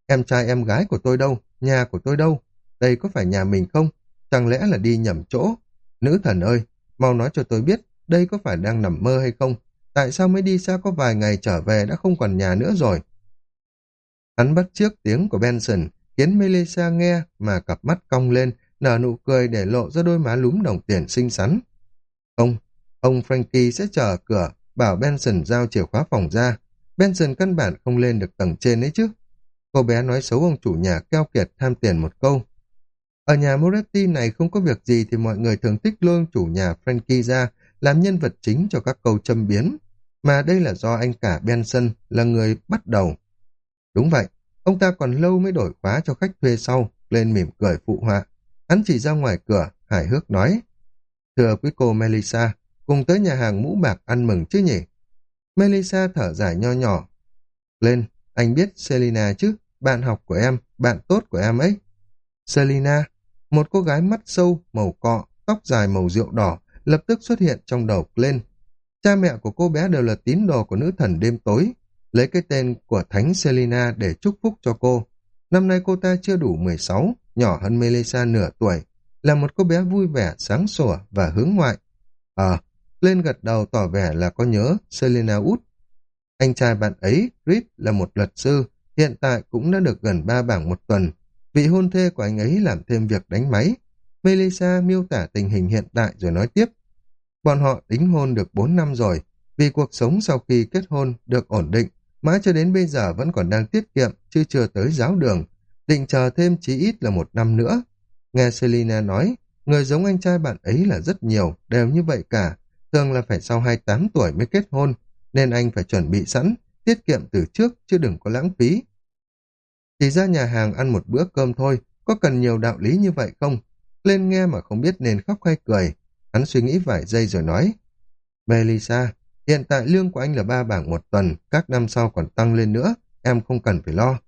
Em trai em gái của tôi đâu? Nhà của tôi đâu? Đây có phải nhà mình không? Chẳng lẽ là đi nhầm chỗ? Nữ thần ơi, mau nói cho tôi biết, đây có phải đang nằm mơ hay không? Tại sao mới đi xa có vài ngày trở về đã không còn nhà nữa rồi? Hắn bắt trước tiếng của Benson, khiến Melissa nghe mà cặp mắt cong lên, nở nụ cười để lộ ra đôi má lúm đồng tiền xinh xắn. Ông, ông Frankie sẽ chờ cửa, bảo Benson giao chìa khóa phòng ra. Benson căn bản không lên được tầng trên ấy chứ. Cô bé nói xấu ông chủ nhà keo kiệt tham tiền một câu. Ở nhà Moretti này không có việc gì thì mọi người thường thích lương chủ nhà Frankie ra làm nhân vật chính cho các câu châm biến. Mà đây là do anh cả Benson là người bắt đầu. Đúng vậy, ông ta còn lâu mới đổi khóa cho khách thuê sau, lên mỉm cười phụ họa. Hắn chỉ ra ngoài cửa, hài hước nói. Thưa quý cô Melissa, cùng tới nhà hàng mũ bạc ăn mừng chứ nhỉ? Melissa thở dài nho nhỏ. Lên, anh biết Selina chứ, bạn học của em, bạn tốt của em ấy. Selina, một cô gái mắt sâu, màu cọ, tóc dài màu rượu đỏ, lập tức xuất hiện trong đầu lên. Cha mẹ của cô bé đều là tín đồ của nữ thần đêm tối, lấy cái tên của Thánh Selina để chúc phúc cho cô. Năm nay cô ta chưa đủ 16, nhỏ hơn Melissa nửa tuổi, là một cô bé vui vẻ, sáng sủa và hướng ngoại. Ờ, lên gật đầu tỏ vẻ là có nhớ Selena út. Anh trai bạn ấy, Reed, là một luật sư, hiện tại cũng đã được gần ba bảng một tuần. Vị hôn thê của anh ấy làm thêm việc đánh máy. Melissa miêu tả tình hình hiện tại rồi nói tiếp. Bọn họ đính hôn được 4 năm rồi, vì cuộc sống sau khi kết hôn được ổn định, mãi cho đến bây giờ vẫn còn đang tiết kiệm, chứ chưa tới giáo đường định chờ thêm chí ít là một năm nữa. Nghe Selina nói, người giống anh trai bạn ấy là rất nhiều, đều như vậy cả, thường là phải sau 28 tuổi mới kết hôn, nên anh phải chuẩn bị sẵn, tiết kiệm từ trước chứ đừng có lãng phí. Chỉ ra nhà hàng ăn một bữa cơm thôi, có cần nhiều đạo lý như vậy không? Lên nghe mà không biết nên khóc hay cười. Hắn suy nghĩ vài giây rồi nói. Melissa, hiện tại lương của anh là ba bảng một tuần, các năm sau còn tăng lên nữa, em không cần phải lo.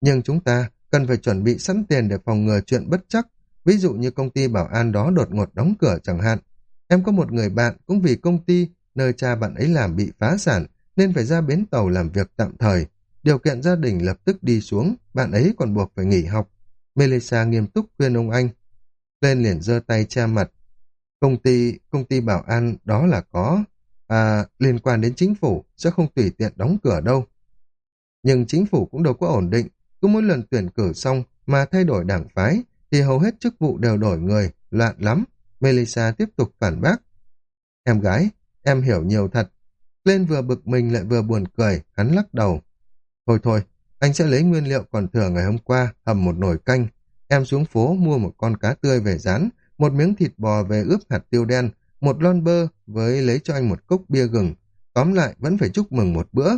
Nhưng chúng ta cần phải chuẩn bị sẵn tiền để phòng ngừa chuyện bất chắc, ví dụ như công ty bảo an đó đột ngột đóng cửa chẳng hạn. Em có một người bạn cũng vì công ty nơi cha bạn ấy làm bị phá sản nên phải ra bến tàu làm việc tạm thời. Điều kiện gia đình lập tức đi xuống, bạn ấy còn buộc phải nghỉ học. Melissa nghiêm túc khuyên ông anh. Lên liền giơ tay che mặt. Công ty, công ty bảo an đó là có, à, liên quan đến chính phủ, sẽ không tùy tiện đóng cửa đâu. Nhưng chính phủ cũng đâu có ổn định, cứ mỗi lần tuyển cử xong mà thay đổi đảng phái, thì hầu hết chức vụ đều đổi người, loạn lắm. Melissa tiếp tục phản bác. Em gái, em hiểu nhiều thật. Lên vừa bực mình lại vừa buồn cười, hắn lắc đầu. Thôi thôi, anh sẽ lấy nguyên liệu còn thừa ngày hôm qua, hầm một nồi canh. Em xuống phố mua một con cá tươi về rán, một miếng thịt bò về ướp hạt tiêu đen, một lon bơ với lấy cho anh một cốc bia gừng. Tóm lại vẫn phải chúc mừng một bữa.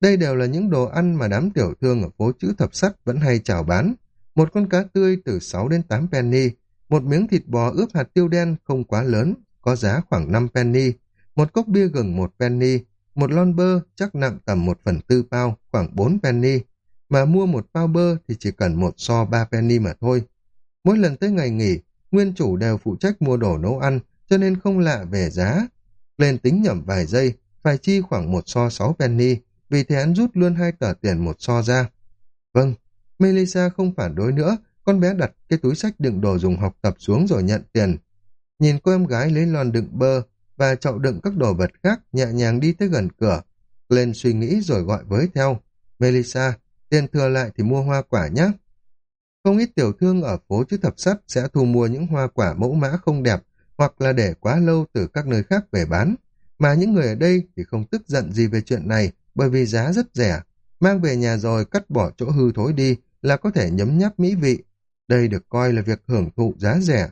Đây đều là những đồ ăn mà đám tiểu thương ở phố chữ thập sắt vẫn hay chào bán. Một con cá tươi từ 6 đến 8 penny, một miếng thịt bò ướp hạt tiêu đen không quá lớn, có giá khoảng 5 penny, một cốc bia gừng một penny, một lon bơ chắc nặng tầm một phần tư bao, khoảng 4 penny, mà mua một bao bơ thì chỉ cần một so 3 penny mà thôi. Mỗi lần tới ngày nghỉ, nguyên chủ đều phụ trách mua đồ nấu ăn, cho nên không lạ về giá. Lên tính nhẩm vài giây, phải chi khoảng một so sáu penny, vì thế hắn rút luôn hai tờ tiền một so ra. Vâng, Melissa không phản đối nữa, con bé đặt cái túi sách đựng đồ dùng học tập xuống rồi nhận tiền. Nhìn cô em gái lấy lon đựng bơ và chậu đựng các đồ vật khác nhẹ nhàng đi tới gần cửa. Lên suy nghĩ rồi gọi với theo. Melissa, tiền thừa lại thì mua hoa quả nhé. Không ít tiểu thương ở phố chữ thập sắt sẽ thu mua những hoa quả mẫu mã không đẹp hoặc là để quá lâu từ các nơi khác về bán. Mà những người ở đây thì không tức giận gì về chuyện này bởi vì giá rất rẻ. Mang về nhà rồi cắt bỏ chỗ hư thối đi là có thể nhấm nháp mỹ vị. Đây được coi là việc hưởng thụ giá rẻ.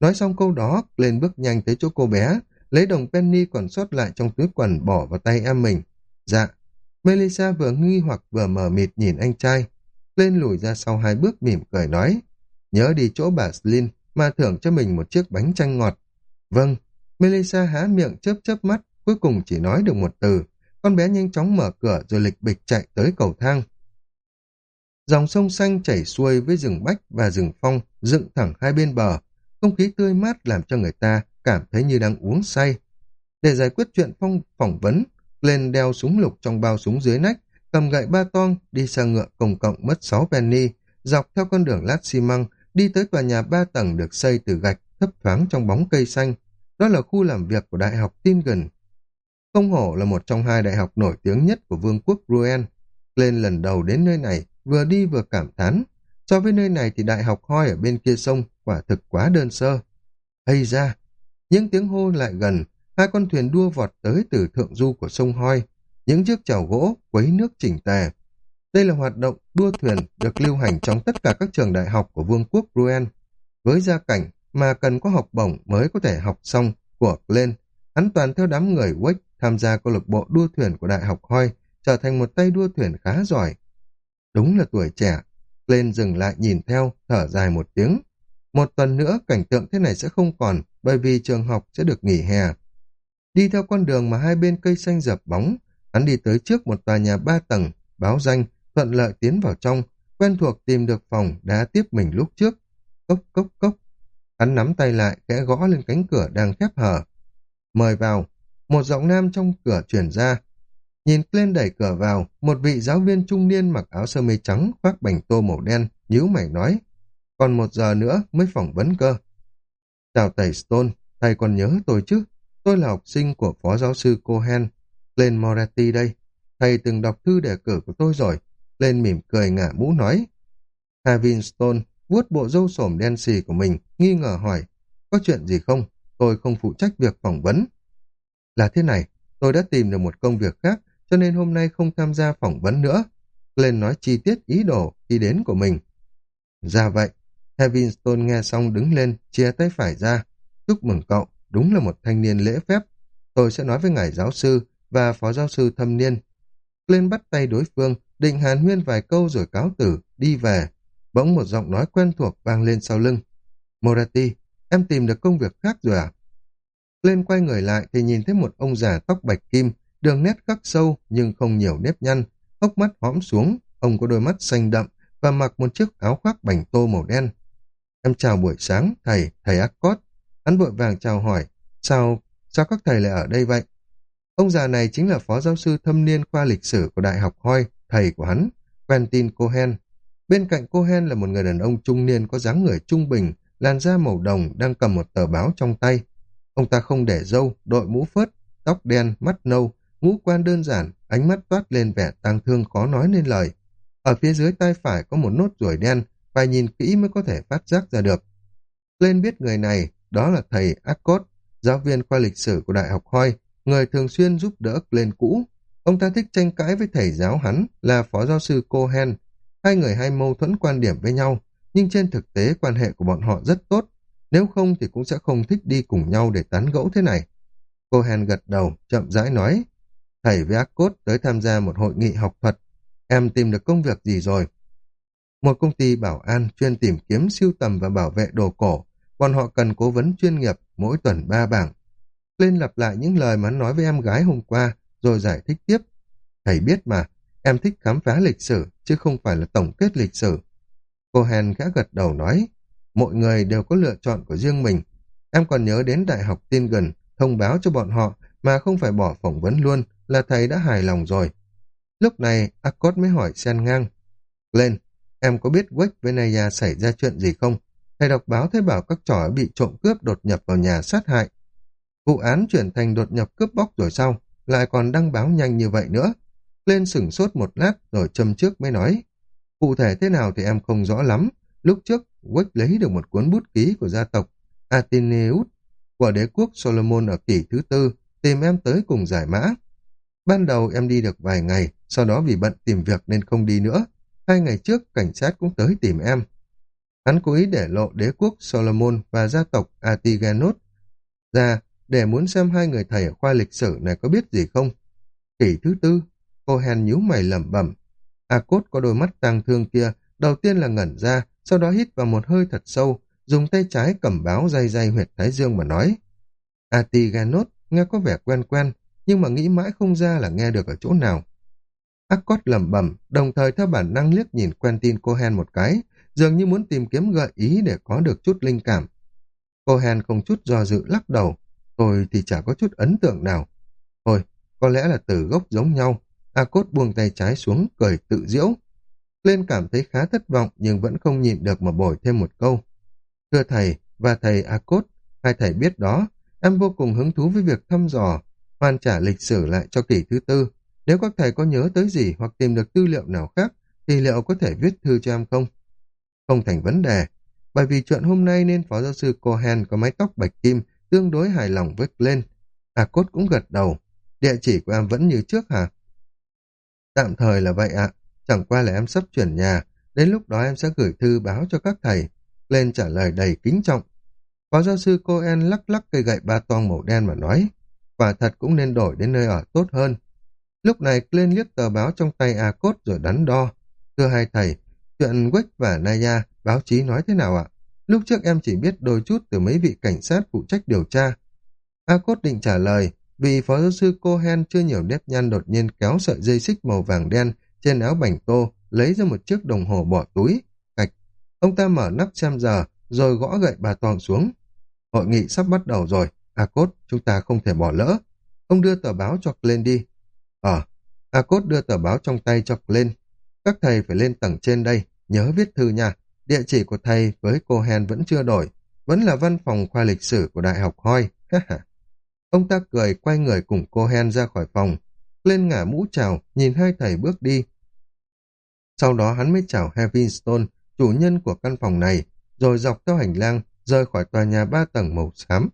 Nói xong câu đó, lên bước nhanh tới chỗ cô bé, lấy đồng penny còn sót lại trong túi quần bỏ vào tay em mình. Dạ. Melissa vừa nghi hoặc vừa mờ mịt nhìn anh trai. Lên lùi ra sau hai bước mỉm cười nói. Nhớ đi chỗ bà Slin mà thưởng cho mình một chiếc bánh chanh ngọt. Vâng. Melissa há miệng chớp chớp mắt, cuối cùng chỉ nói được một từ. Con bé nhanh chóng mở cửa rồi lịch bịch chạy tới cầu thang. Dòng sông xanh chảy xuôi với rừng bách và rừng phong dựng thẳng hai bên bờ. Không khí tươi mát làm cho người ta cảm thấy như đang uống say. Để giải quyết chuyện phong phỏng vấn, lên đeo súng lục trong bao súng dưới nách, cầm gậy ba toang, đi xe ngựa công cộng mất 6 penny, dọc theo con đường lát xi măng, đi tới tòa nhà ba tầng được xây từ gạch thấp thoáng trong bóng cây xanh. Đó là khu làm việc của Đại học Tingen. Không hổ là một trong hai đại học nổi tiếng nhất của Vương quốc Ruen. Lên lần đầu đến nơi này, vừa đi vừa cảm thán. So với nơi này thì đại học hoi ở bên kia sông quả thực quá đơn sơ. Hay ra, những tiếng hô lại gần, hai con thuyền đua vọt tới từ thượng du của sông hoi, những chiếc chảo gỗ quấy nước chỉnh tề. Đây là hoạt động đua thuyền được lưu hành trong tất cả các trường đại học của Vương quốc Ruen. Với gia cảnh mà cần có học bổng mới có thể học xong của lên, hắn toàn theo đám người Wake tham gia câu lạc bộ đua thuyền của Đại học Hoi, trở thành một tay đua thuyền khá giỏi. Đúng là tuổi trẻ. Lên dừng lại nhìn theo, thở dài một tiếng. Một tuần nữa cảnh tượng thế này sẽ không còn, bởi vì trường học sẽ được nghỉ hè. Đi theo con đường mà hai bên cây xanh dập bóng, hắn đi tới trước một tòa nhà ba tầng, báo danh, thuận lợi tiến vào trong, quen thuộc tìm được phòng đã tiếp mình lúc trước. Cốc cốc cốc. Hắn nắm tay lại, kẽ gõ lên cánh cửa đang khép hở. Mời vào. Một giọng nam trong cửa truyền ra. Nhìn lên đẩy cửa vào, một vị giáo viên trung niên mặc áo sơ mi trắng khoác bành tô màu đen, nhíu mày nói. Còn một giờ nữa mới phỏng vấn cơ. Chào thầy Stone, thầy còn nhớ tôi chứ? Tôi là học sinh của phó giáo sư Cohen, lên Moretti đây. Thầy từng đọc thư đề cử của tôi rồi. Lên mỉm cười ngả mũ nói. Havinstone vuốt bộ râu sổm đen xì của mình, nghi ngờ hỏi. Có chuyện gì không? Tôi không phụ trách việc phỏng vấn. Là thế này, tôi đã tìm được một công việc khác, cho nên hôm nay không tham gia phỏng vấn nữa. Lên nói chi tiết ý đồ khi đến của mình. Ra vậy, Heavinstone nghe xong đứng lên, chia tay phải ra. Chúc mừng cậu, đúng là một thanh niên lễ phép. Tôi sẽ nói với ngài giáo sư và phó giáo sư thâm niên. Lên bắt tay đối phương, định hàn huyên vài câu rồi cáo tử, đi về. Bỗng một giọng nói quen thuộc vang lên sau lưng. Morati, em tìm được công việc khác rồi à? Lên quay người lại thì nhìn thấy một ông già tóc bạch kim, đường nét khắc sâu nhưng không nhiều nếp nhăn, hốc mắt hõm xuống, ông có đôi mắt xanh đậm và mặc một chiếc áo khoác bành tô màu đen. Em chào buổi sáng, thầy, thầy Akkot. Hắn vội vàng chào hỏi, sao, sao các thầy lại ở đây vậy? Ông già này chính là phó giáo sư thâm niên khoa lịch sử của Đại học Hoi, thầy của hắn, Quentin Cohen. Bên cạnh Cohen là một người đàn ông trung niên có dáng người trung bình, làn da màu đồng đang cầm một tờ báo trong tay. Ông ta không để râu, đội mũ phớt, tóc đen, mắt nâu, ngũ quan đơn giản, ánh mắt toát lên vẻ tang thương khó nói nên lời. Ở phía dưới tay phải có một nốt ruồi đen, phải nhìn kỹ mới có thể phát giác ra được. Lên biết người này, đó là thầy Akkot, giáo viên khoa lịch sử của Đại học Hoi, người thường xuyên giúp đỡ lên cũ. Ông ta thích tranh cãi với thầy giáo hắn là phó giáo sư Cohen. Hai người hay mâu thuẫn quan điểm với nhau, nhưng trên thực tế quan hệ của bọn họ rất tốt. Nếu không thì cũng sẽ không thích đi cùng nhau để tán gẫu thế này. Cohen gật đầu, chậm rãi nói, thầy với Akkot tới tham gia một hội nghị học thuật. Em tìm được công việc gì rồi? Một công ty bảo an chuyên tìm kiếm siêu tầm và bảo vệ đồ cổ. Bọn họ cần cố vấn chuyên nghiệp mỗi tuần ba bảng. Lên lặp lại những lời mà hắn nói với em gái hôm qua, rồi giải thích tiếp. Thầy biết mà, em thích khám phá lịch sử, chứ không phải là tổng kết lịch sử. Cô Hèn gã gật đầu nói, mọi người đều có lựa chọn của riêng mình. Em còn nhớ đến Đại học Tiên Gần, thông báo cho bọn họ mà không phải bỏ phỏng vấn luôn là thầy đã hài lòng rồi. Lúc này, Akkot mới hỏi Sen ngang. Lên, em có biết Wake với Naya xảy ra chuyện gì không? Thầy đọc báo thấy bảo các trò bị trộm cướp đột nhập vào nhà sát hại. Vụ án chuyển thành đột nhập cướp bóc rồi sau, lại còn đăng báo nhanh như vậy nữa. Lên sửng sốt một lát rồi châm trước mới nói. Cụ thể thế nào thì em không rõ lắm. Lúc trước, Wick lấy được một cuốn bút ký của gia tộc Ateneus của đế quốc Solomon ở kỷ thứ tư, tìm em tới cùng giải mã. Ban đầu em đi được vài ngày, sau đó vì bận tìm việc nên không đi nữa. Hai ngày trước, cảnh sát cũng tới tìm em. Hắn cố ý để lộ đế quốc Solomon và gia tộc Atigenos ra để muốn xem hai người thầy ở khoa lịch sử này có biết gì không. Kỷ thứ tư, cô hèn nhíu mày lẩm bẩm. A Cốt có đôi mắt tang thương kia, đầu tiên là ngẩn ra, sau đó hít vào một hơi thật sâu, dùng tay trái cầm báo dây dây huyệt thái dương mà nói. Atiganos nghe có vẻ quen quen, nhưng mà nghĩ mãi không ra là nghe được ở chỗ nào. Akkot lẩm bẩm, đồng thời theo bản năng liếc nhìn Quentin Cohen một cái, dường như muốn tìm kiếm gợi ý để có được chút linh cảm. Cohen không chút do dự lắc đầu, thôi thì chả có chút ấn tượng nào. Thôi, có lẽ là từ gốc giống nhau. Akkot buông tay trái xuống, cười tự diễu. Lên cảm thấy khá thất vọng nhưng vẫn không nhịn được mà bồi thêm một câu. Thưa thầy và thầy Akkot, hai thầy biết đó, em vô cùng hứng thú với việc thăm dò, hoàn trả lịch sử lại cho kỷ thứ tư. Nếu các thầy có nhớ tới gì hoặc tìm được tư liệu nào khác, thì liệu có thể viết thư cho em không? Không thành vấn đề, bởi vì chuyện hôm nay nên Phó Giáo sư Cohen có mái tóc bạch kim tương đối hài lòng với Glenn. À Cốt cũng gật đầu. Địa chỉ của em vẫn như trước hả? Tạm thời là vậy ạ. Chẳng qua là em sắp chuyển nhà. Đến lúc đó em sẽ gửi thư báo cho các thầy. Glenn trả lời đầy kính trọng. Phó giáo sư Cohen lắc lắc cây gậy ba toang màu đen mà nói. Quả thật cũng nên đổi đến nơi ở tốt hơn. Lúc này Glenn liếc tờ báo trong tay A Cốt rồi đắn đo. Thưa hai thầy, chuyện Quách và Naya, báo chí nói thế nào ạ? Lúc trước em chỉ biết đôi chút từ mấy vị cảnh sát phụ trách điều tra. A Cốt định trả lời, vì phó giáo sư Cohen chưa nhiều nếp nhăn đột nhiên kéo sợi dây xích màu vàng đen trên áo bảnh tô, lấy ra một chiếc đồng hồ bỏ túi. Cạch. Ông ta mở nắp xem giờ, rồi gõ gậy bà toàn xuống. Hội nghị sắp bắt đầu rồi. A Cốt, chúng ta không thể bỏ lỡ. Ông đưa tờ báo cho lên đi. Ờ, A Cốt đưa tờ báo trong tay cho lên. Các thầy phải lên tầng trên đây, nhớ viết thư nha. Địa chỉ của thầy với cô Hen vẫn chưa đổi, vẫn là văn phòng khoa lịch sử của Đại học Hoi. Ông ta cười quay người cùng cô Hen ra khỏi phòng, lên ngả mũ chào, nhìn hai thầy bước đi. Sau đó hắn mới chào Heavenstone, chủ nhân của căn phòng này, rồi dọc theo hành lang, rời khỏi tòa nhà ba tầng màu xám.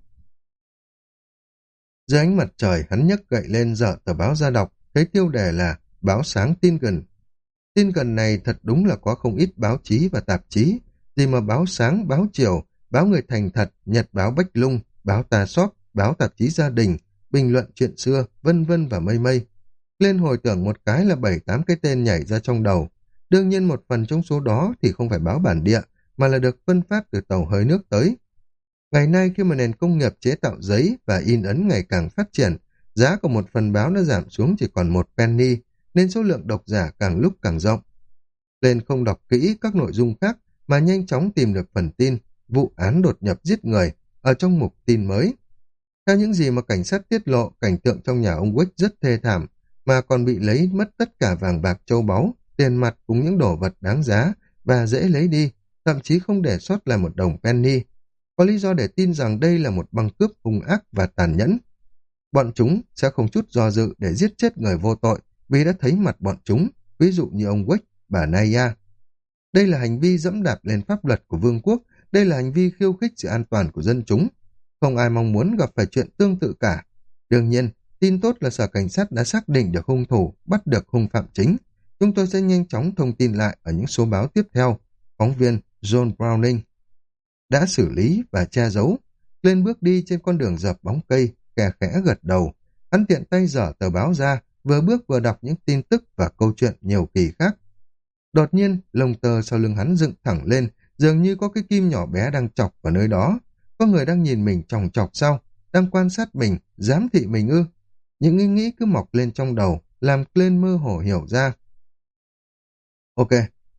Dưới ánh mặt trời, hắn nhấc gậy lên dở tờ báo ra đọc, thấy tiêu đề là báo sáng tin gần. Tin gần này thật đúng là có không ít báo chí và tạp chí, gì mà báo sáng, báo chiều, báo người thành thật, nhật báo Bách Lung, báo tà Sóc, báo tạp chí gia đình, bình luận chuyện xưa, vân vân và mây mây. Lên hồi tưởng một cái là bảy tám cái tên nhảy ra trong đầu. Đương nhiên một phần trong số đó thì không phải báo bản địa, mà là được phân phát từ tàu hơi nước tới. Ngày nay khi mà nền công nghiệp chế tạo giấy và in ấn ngày càng phát triển, giá của một phần báo đã giảm xuống chỉ còn một penny, nên số lượng độc giả càng lúc càng rộng. Lên không đọc kỹ các nội dung khác mà nhanh chóng tìm được phần tin, vụ án đột nhập giết người ở trong mục tin mới. Theo những gì mà cảnh sát tiết lộ, cảnh tượng trong nhà ông Wick rất thê thảm, mà còn bị lấy mất tất cả vàng bạc châu báu, tiền mặt cùng những đồ vật đáng giá và dễ lấy đi, thậm chí không để sót lại một đồng penny. Có lý do để tin rằng đây là một băng cướp hung ác và tàn nhẫn. Bọn chúng sẽ không chút do dự để giết chết người vô tội vì đã thấy mặt bọn chúng, ví dụ như ông Wick, bà Naya. Đây là hành vi dẫm đạp lên pháp luật của vương quốc, đây là hành vi khiêu khích sự an toàn của dân chúng. Không ai mong muốn gặp phải chuyện tương tự cả. Đương nhiên, tin tốt là sở cảnh sát đã xác định được hung thủ, bắt được hung phạm chính. Chúng tôi sẽ nhanh chóng thông tin lại ở những số báo tiếp theo. Phóng viên John Browning đã xử lý và che giấu. Lên bước đi trên con đường dập bóng cây, kẻ khẽ gật đầu. Hắn tiện tay dở tờ báo ra, vừa bước vừa đọc những tin tức và câu chuyện nhiều kỳ khác. Đột nhiên, lông tơ sau lưng hắn dựng thẳng lên, dường như có cái kim nhỏ bé đang chọc vào nơi đó. Có người đang nhìn mình chòng chọc sau, đang quan sát mình, giám thị mình ư. Những ý nghĩ cứ mọc lên trong đầu, làm lên mơ hồ hiểu ra. Ok,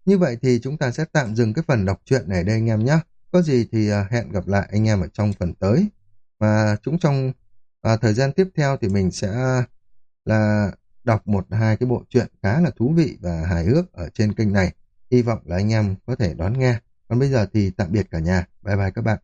như vậy thì chúng ta sẽ tạm dừng cái phần đọc truyện này đây anh em nhé. Có gì thì à, hẹn gặp lại anh em ở trong phần tới. Và chúng trong à, thời gian tiếp theo thì mình sẽ là đọc một, hai cái bộ truyện khá là thú vị và hài hước ở trên kênh này. Hy vọng là anh em có thể đón nghe. Còn bây giờ thì tạm biệt cả nhà. Bye bye các bạn.